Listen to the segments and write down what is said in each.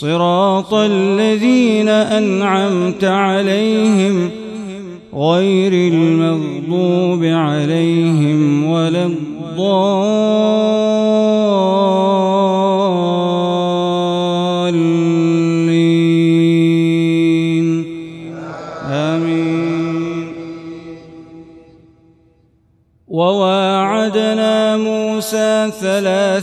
صراط الذين أنعمت عليهم غير المغضوب عليهم ولا الضالين. آمين. وواعدنا موسى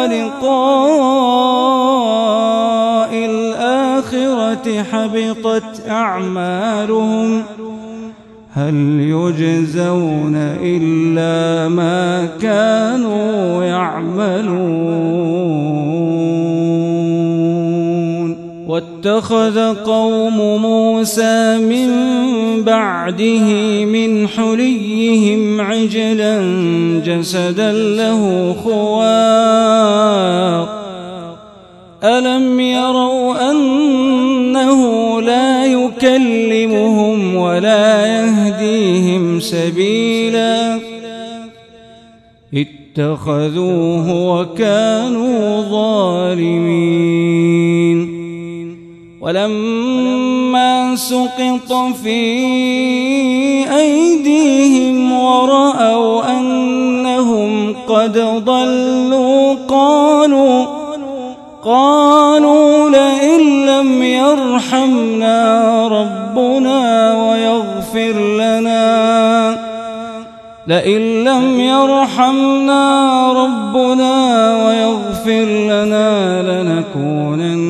ولقاء الآخرة حبطت أعمالهم هل يجزون إلا ما كانوا يعملون واتخذ قوم موسى من بعده من حليهم عجلا جسدا له خوار ألم يروا أنه لا يكلمهم ولا يهديهم سبيلا؟ اتخذوه وكانوا ظالمين. ولما سقط في أيديهم ورأوا أنهم قد ضلوا قالوا قالوا لئن لم يرحمنا ربنا ويغفر لنا لئن لم يرحمنا ربنا ويغفر لنا لنكونن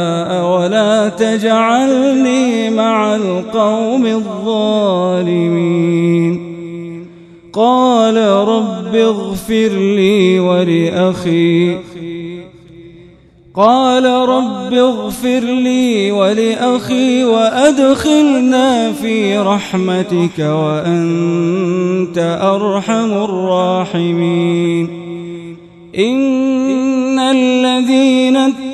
تجعلني مع القوم الظالمين. قال رب اغفر لي ولأخي. قال رب اغفر لي ولأخي وأدخلنا في رحمتك وأنت أرحم الراحمين. إن الذين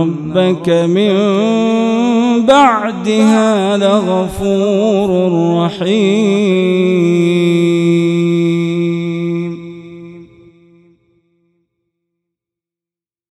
ربك من بعدها لغفور رحيم.